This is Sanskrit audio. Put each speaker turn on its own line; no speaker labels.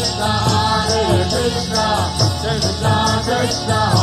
Krishna,
Hare Krishna, Krishna Krishna.